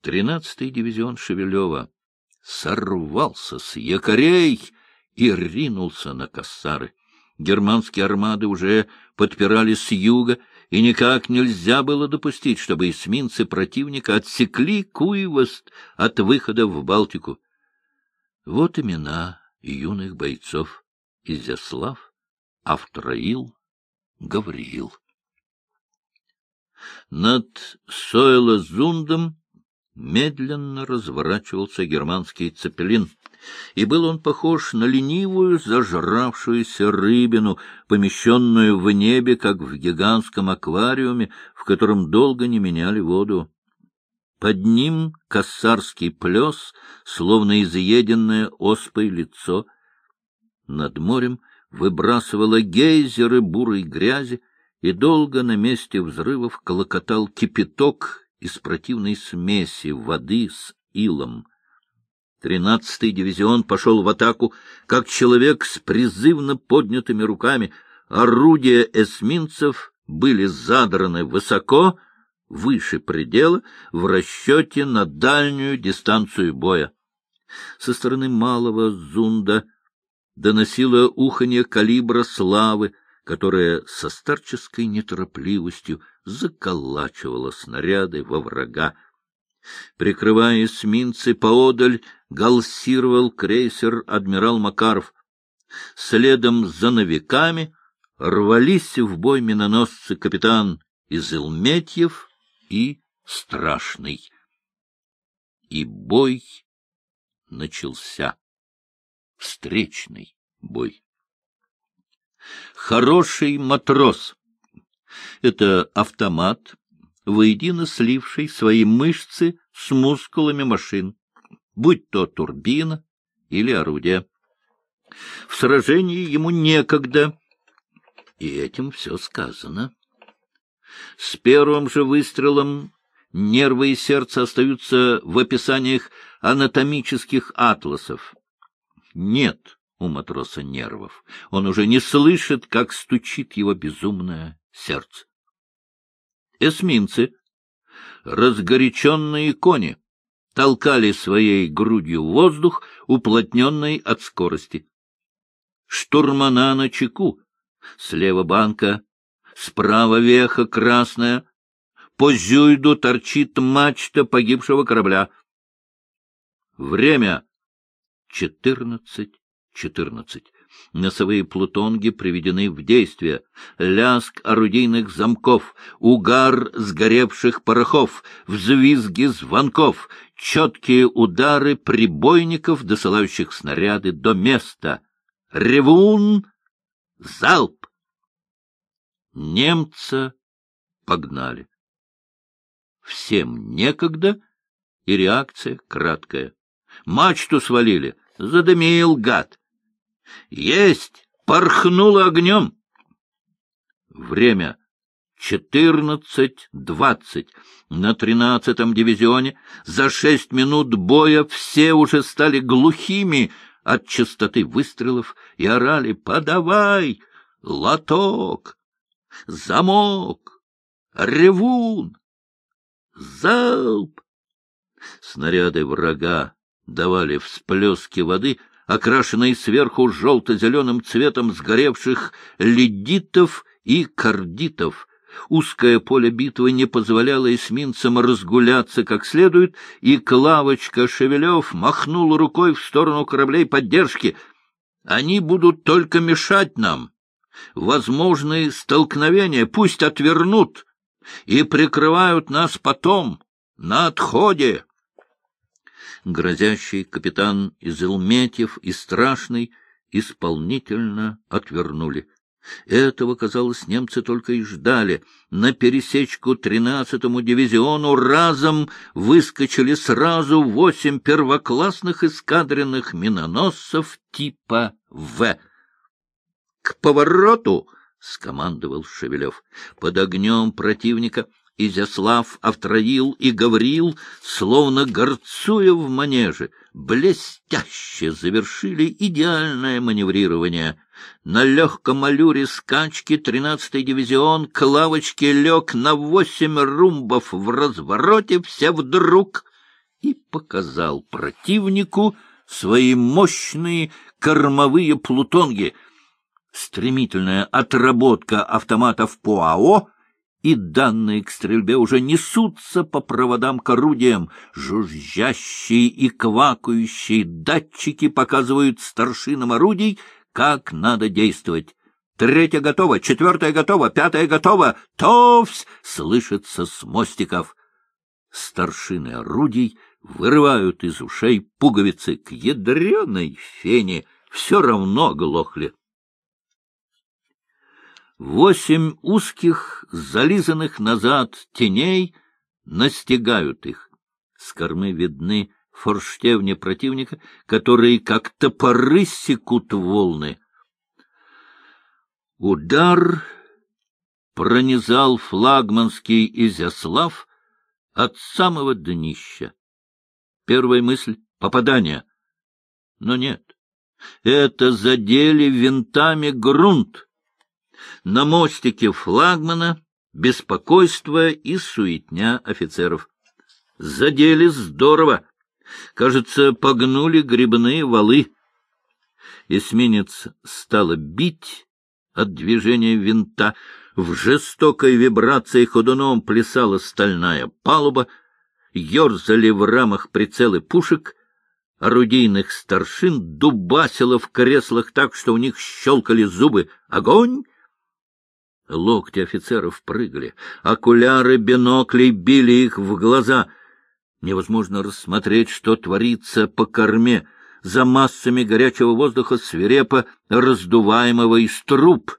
Тринадцатый дивизион Шевелева сорвался с якорей и ринулся на Кассары. Германские армады уже подпирали с юга, и никак нельзя было допустить, чтобы эсминцы противника отсекли Куйвост от выхода в Балтику. Вот имена юных бойцов Изяслав, Автраил, Гавриил. Над Сойлозундом медленно разворачивался германский цепелин, и был он похож на ленивую зажравшуюся рыбину, помещенную в небе, как в гигантском аквариуме, в котором долго не меняли воду. Под ним косарский плес, словно изъеденное оспой лицо. Над морем выбрасывало гейзеры бурой грязи, и долго на месте взрывов колокотал кипяток из противной смеси воды с илом. Тринадцатый дивизион пошел в атаку, как человек с призывно поднятыми руками. Орудия эсминцев были задраны высоко, выше предела, в расчете на дальнюю дистанцию боя. Со стороны малого зунда доносило уханье калибра славы, которая со старческой неторопливостью заколачивала снаряды во врага. Прикрывая эсминцы поодаль, галсировал крейсер «Адмирал Макаров». Следом за новиками рвались в бой миноносцы капитан Изылметьев и Страшный. И бой начался. Встречный бой. Хороший матрос — это автомат, воедино сливший свои мышцы с мускулами машин, будь то турбина или орудие. В сражении ему некогда, и этим все сказано. С первым же выстрелом нервы и сердце остаются в описаниях анатомических атласов. Нет у матроса нервов. Он уже не слышит, как стучит его безумное сердце. Эсминцы, разгоряченные кони, толкали своей грудью воздух, уплотненный от скорости. Штурмана на чеку, слева банка, справа веха красная, по зюйду торчит мачта погибшего корабля. Время — четырнадцать четырнадцать. Носовые плутонги приведены в действие. Ляск орудийных замков, угар сгоревших порохов, взвизги звонков, четкие удары прибойников, досылающих снаряды до места. Ревун! Залп! Немца погнали. Всем некогда, и реакция краткая. Мачту свалили, задымил гад. Есть! Порхнуло огнем! Время четырнадцать двадцать. На тринадцатом дивизионе за шесть минут боя все уже стали глухими от частоты выстрелов и орали «Подавай! Лоток! Замок! Ревун! Залп!» Снаряды врага давали всплески воды — окрашенные сверху желто-зеленым цветом сгоревших ледитов и кардитов. Узкое поле битвы не позволяло эсминцам разгуляться как следует, и Клавочка Шевелев махнул рукой в сторону кораблей поддержки. «Они будут только мешать нам. Возможные столкновения пусть отвернут и прикрывают нас потом, на отходе» грозящий капитан Изелметьев и Страшный исполнительно отвернули. Этого, казалось, немцы только и ждали. На пересечку тринадцатому дивизиону разом выскочили сразу восемь первоклассных эскадренных миноносцев типа «В». — К повороту! — скомандовал Шевелев. Под огнем противника Изяслав, Автроил и Гавриил, словно горцуя в манеже, блестяще завершили идеальное маневрирование. На легком аллюре скачки тринадцатый дивизион к лавочке лег на восемь румбов в развороте, все вдруг и показал противнику свои мощные кормовые плутонги. Стремительная отработка автоматов ПОАО и данные к стрельбе уже несутся по проводам к орудиям. Жужжащие и квакающие датчики показывают старшинам орудий, как надо действовать. Третья готова, четвертая готова, пятая готова. Товсь! Слышится с мостиков. Старшины орудий вырывают из ушей пуговицы к ядреной фене. Все равно глохли. Восемь узких, зализанных назад теней настигают их. С кормы видны форштевни противника, которые как топоры секут волны. Удар пронизал флагманский Изяслав от самого днища. Первая мысль — попадание. Но нет, это задели винтами грунт. На мостике флагмана беспокойство и суетня офицеров. Задели здорово. Кажется, погнули грибные валы. Эсминец стало бить от движения винта. В жестокой вибрации ходуном плясала стальная палуба, ерзали в рамах прицелы пушек, орудийных старшин дубасило в креслах так, что у них щелкали зубы. Огонь! Локти офицеров прыгали, окуляры биноклей били их в глаза. Невозможно рассмотреть, что творится по корме, за массами горячего воздуха свирепо раздуваемого из труб.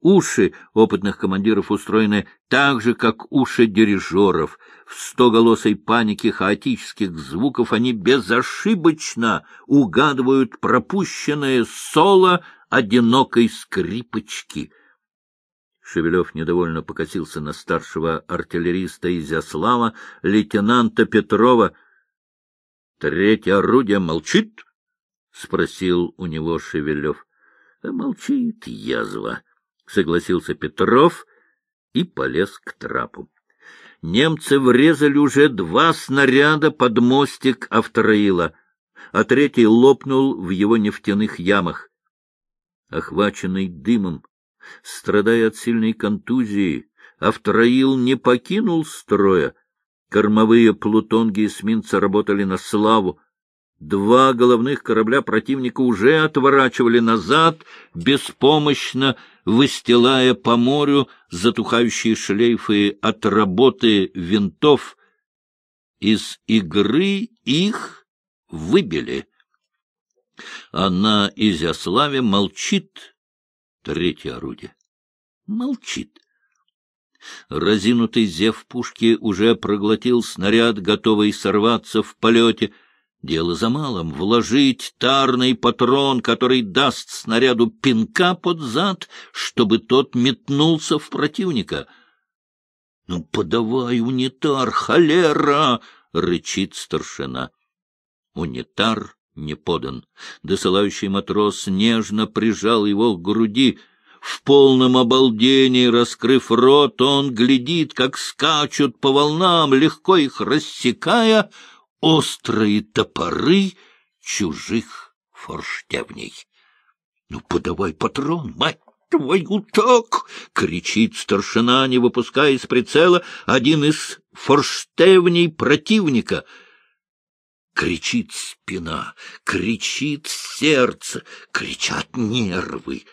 Уши опытных командиров устроены так же, как уши дирижеров. В стоголосой панике хаотических звуков они безошибочно угадывают пропущенное соло одинокой скрипочки — Шевелев недовольно покосился на старшего артиллериста Изяслава, лейтенанта Петрова. — Третье орудие молчит? — спросил у него Шевелев. — Молчит, язва, — согласился Петров и полез к трапу. Немцы врезали уже два снаряда под мостик Автораила, а третий лопнул в его нефтяных ямах. Охваченный дымом, Страдая от сильной контузии, Автроил не покинул строя. Кормовые плутонги эсминца работали на славу. Два головных корабля противника уже отворачивали назад, беспомощно выстилая по морю затухающие шлейфы от работы винтов. Из игры их выбили. А на Изяславе молчит Третье орудие. Молчит. Разинутый зев пушки уже проглотил снаряд, готовый сорваться в полете. Дело за малым — вложить тарный патрон, который даст снаряду пинка под зад, чтобы тот метнулся в противника. — Ну, подавай, унитар, холера! — рычит старшина. Унитар не подан. Досылающий матрос нежно прижал его к груди. В полном обалдении, раскрыв рот, он глядит, как скачут по волнам, легко их рассекая, острые топоры чужих форштевней. — Ну, подавай патрон, мать! твою так! — кричит старшина, не выпуская из прицела один из форштевней противника — Кричит спина, кричит сердце, кричат нервы.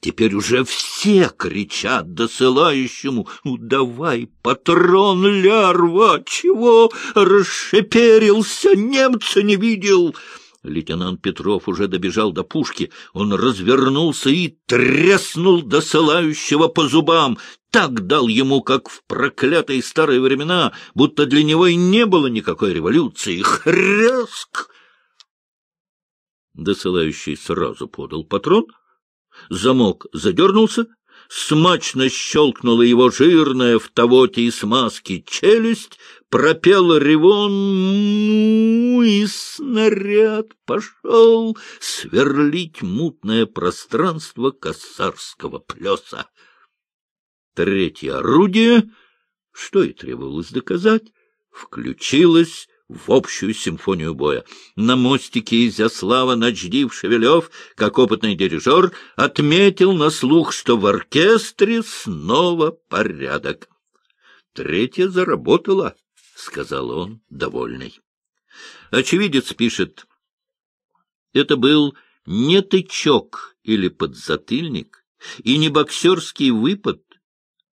Теперь уже все кричат досылающему «Ну, давай, патрон, лярва! Чего расшеперился? Немца не видел!» Лейтенант Петров уже добежал до пушки. Он развернулся и треснул досылающего по зубам так дал ему, как в проклятые старые времена, будто для него и не было никакой революции. Хряск! Досылающий сразу подал патрон, замок задернулся, смачно щелкнула его жирная в тавоте и смазке челюсть, пропел ревон, и снаряд пошел сверлить мутное пространство косарского плеса. Третье орудие, что и требовалось доказать, включилось в общую симфонию боя. На мостике Изяслава Ночдив Шевелев, как опытный дирижер, отметил на слух, что в оркестре снова порядок. Третья заработала, — сказал он, довольный. Очевидец пишет, это был не тычок или подзатыльник, и не боксерский выпад,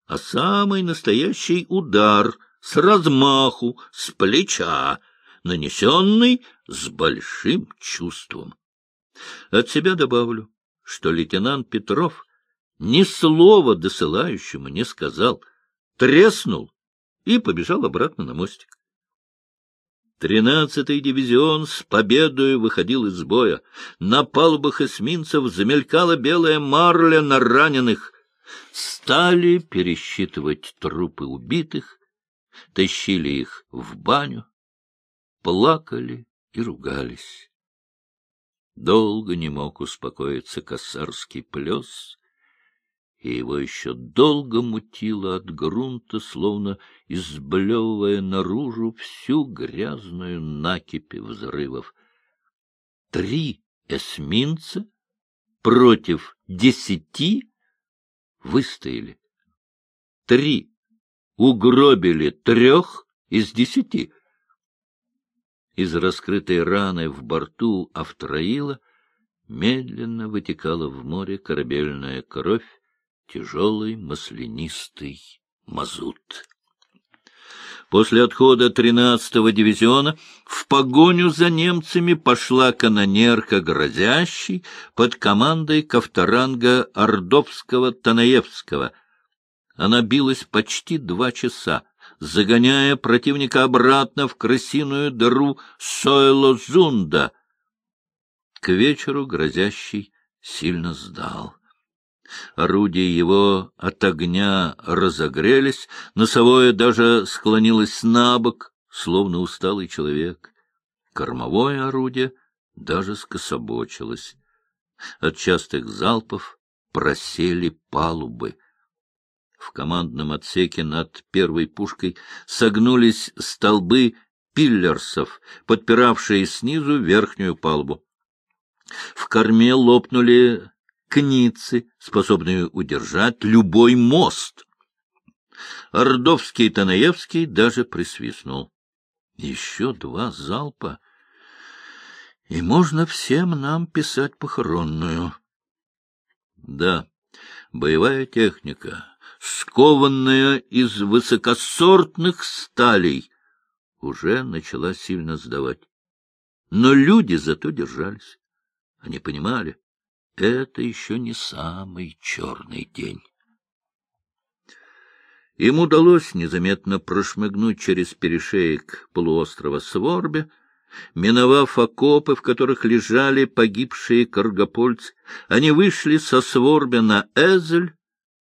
а самый настоящий удар с размаху, с плеча, нанесенный с большим чувством. От себя добавлю, что лейтенант Петров ни слова досылающему не сказал, треснул и побежал обратно на мостик. Тринадцатый дивизион с победою выходил из боя. На палубах эсминцев замелькала белая марля на раненых. Стали пересчитывать трупы убитых, тащили их в баню, плакали и ругались. Долго не мог успокоиться косарский плес, и его еще долго мутило от грунта, словно изблевывая наружу всю грязную накипь взрывов. Три эсминца против десяти выстояли. Три угробили трех из десяти. Из раскрытой раны в борту Автроила медленно вытекала в море корабельная кровь, тяжелый маслянистый мазут. После отхода 13-го дивизиона в погоню за немцами пошла канонерка «Грозящий» под командой Ковторанга Ордовского-Танаевского. Она билась почти два часа, загоняя противника обратно в крысиную дыру Сойло-Зунда. К вечеру «Грозящий» сильно сдал. Орудия его от огня разогрелись, носовое даже склонилось на бок, словно усталый человек. Кормовое орудие даже скособочилось. От частых залпов просели палубы. В командном отсеке над первой пушкой согнулись столбы пиллерсов, подпиравшие снизу верхнюю палубу. В корме лопнули кницы, способные удержать любой мост. Ордовский и Танаевский даже присвистнул. Еще два залпа, и можно всем нам писать похоронную. Да, боевая техника, скованная из высокосортных сталей, уже начала сильно сдавать. Но люди зато держались. Они понимали, это еще не самый черный день. Им удалось незаметно прошмыгнуть через перешеек полуострова Сворбе, Миновав окопы, в которых лежали погибшие каргопольцы, они вышли со Сворбе на Эзель,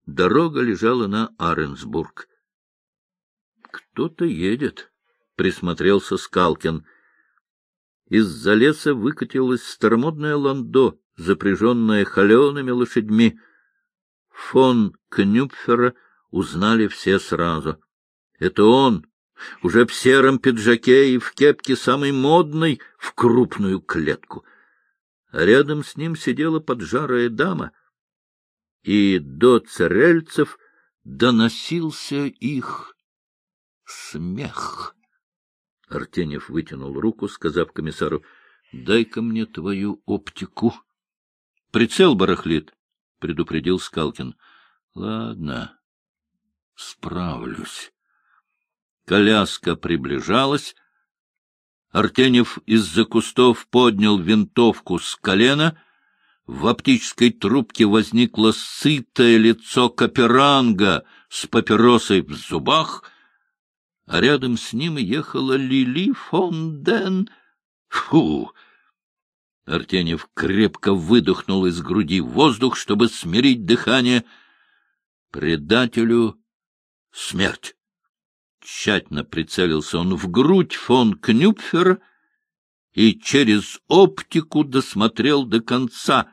дорога лежала на Аренсбург. — Кто-то едет, — присмотрелся Скалкин. Из-за леса выкатилось старомодное ландо, запряженная холеными лошадьми. Фон Кнюпфера узнали все сразу. Это он, уже в сером пиджаке и в кепке самый модный, в крупную клетку. Рядом с ним сидела поджарая дама, и до царельцев доносился их смех. Артеньев вытянул руку, сказав комиссару, — Дай-ка мне твою оптику. — Прицел барахлит, — предупредил Скалкин. — Ладно, справлюсь. Коляска приближалась. Артенев из-за кустов поднял винтовку с колена. В оптической трубке возникло сытое лицо Каперанга с папиросой в зубах, а рядом с ним ехала Лили фон Ден. Фу! Артенев крепко выдохнул из груди воздух, чтобы смирить дыхание. Предателю смерть. Тщательно прицелился он в грудь фон Кнюпфера и через оптику досмотрел до конца.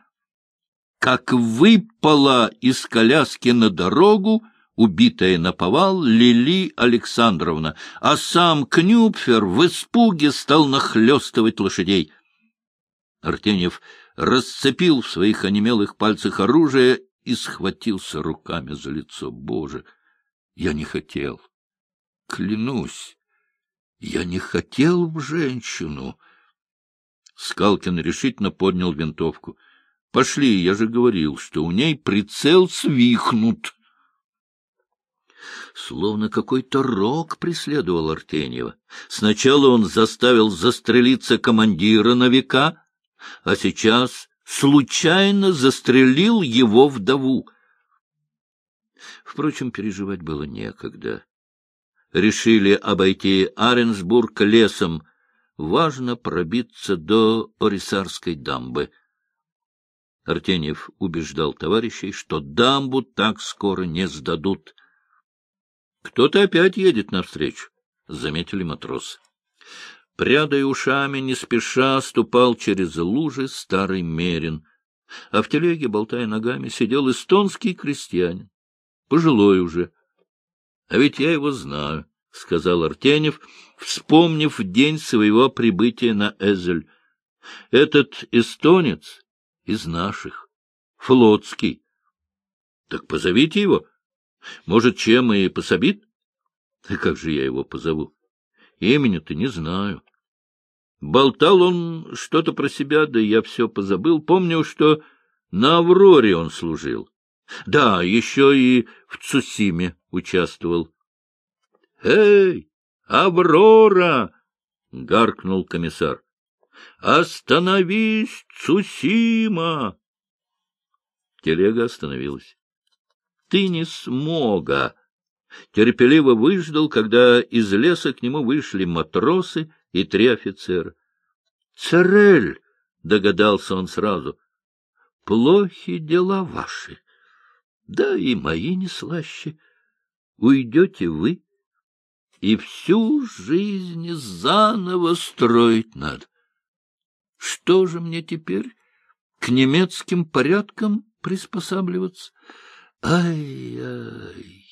Как выпала из коляски на дорогу убитая наповал Лили Александровна, а сам Кнюпфер в испуге стал нахлестывать лошадей. Артеньев расцепил в своих онемелых пальцах оружие и схватился руками за лицо. Боже, я не хотел. Клянусь, я не хотел в женщину. Скалкин решительно поднял винтовку. — Пошли, я же говорил, что у ней прицел свихнут. Словно какой-то рок преследовал Артеньева. Сначала он заставил застрелиться командира на века, а сейчас случайно застрелил его вдову. Впрочем, переживать было некогда. Решили обойти Аренсбург лесом. Важно пробиться до Орисарской дамбы. Артеньев убеждал товарищей, что дамбу так скоро не сдадут. — Кто-то опять едет навстречу, — заметили матросы. Прядая ушами, не спеша ступал через лужи старый мерин, а в телеге, болтая ногами, сидел эстонский крестьянин, пожилой уже. — А ведь я его знаю, — сказал Артенев, вспомнив день своего прибытия на Эзель. — Этот эстонец из наших, флотский. — Так позовите его. Может, чем и пособит? — Как же я его позову? Имени-то не знаю. Болтал он что-то про себя, да я все позабыл. Помню, что на Авроре он служил. Да, еще и в Цусиме участвовал. — Эй, Аврора! — гаркнул комиссар. — Остановись, Цусима! Телега остановилась. — Ты не смога! Терпеливо выждал, когда из леса к нему вышли матросы и три офицера. — Царель! — догадался он сразу. — Плохи дела ваши. Да и мои не слаще. Уйдете вы, и всю жизнь заново строить надо. Что же мне теперь к немецким порядкам приспосабливаться? Ай-ай!